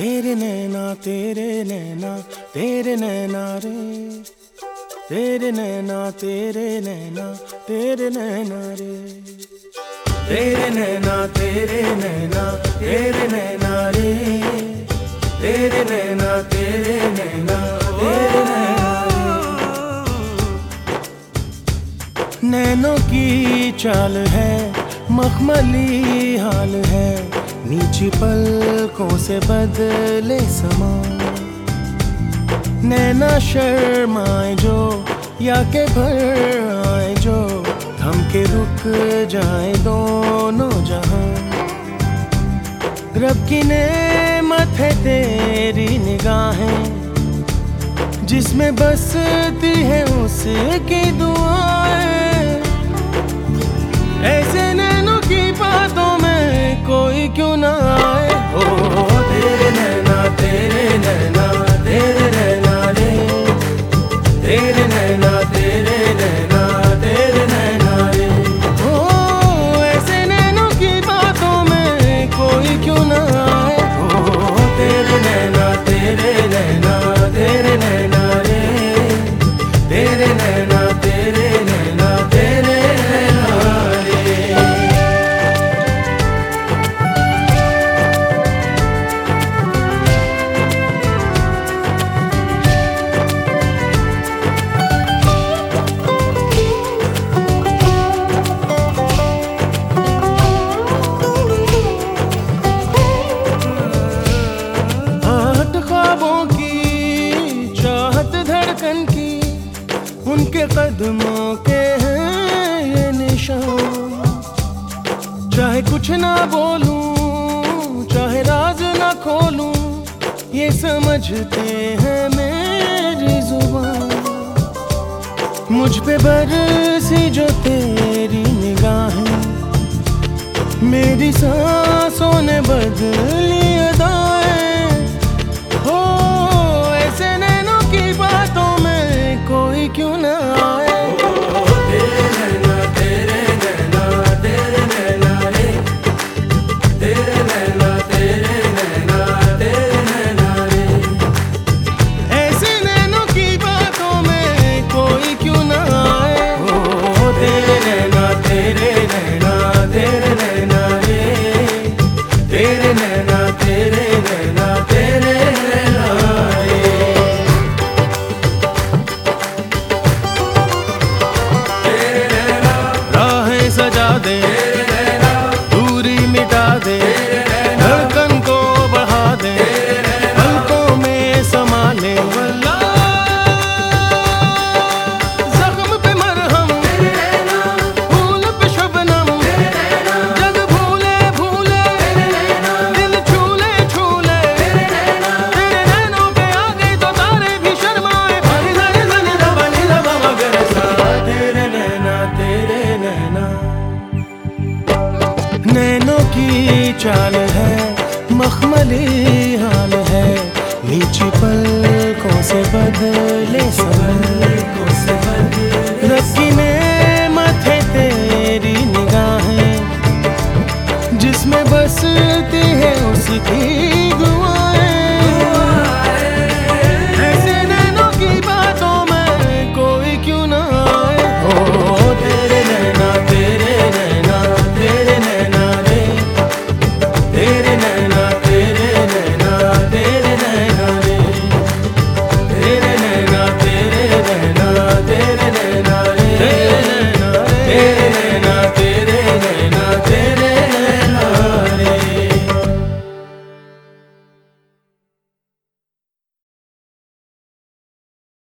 तेरे नैना तेरे नैना तेरे नैना रे। तेरे नैना तेरे नैना तेरे नैना रे। तेरे नैना तेरे नैना तेरे नैना रे। तेरे नैना तेरे नैना तेरे नैना नैनों की चाल है, मखमली हाल है। नीची पलकों से बदले समा। नैना शर्माए जो, या के भर आए जो थम के रुक जाए दोनों जहाँ। रब की नेमत है तेरी निगाहें, जिसमें बसती है उसकी दुआएँ। उनके कदमों के हैं ये निशान। चाहे कुछ ना बोलूँ, चाहे राज ना खोलूं, ये समझते हैं मेरी ज़ुबान। मुझ पे बरसी जो तेरी निगाहें, मेरी सांसों ने बदली तेरे नैना तेरे नैना सजा दे की चाल है, मखमली हाल है। नीचे पलकों से बदले पलकों से में रसीने मथे तेरी निगाहें, जिसमें बसती है उसकी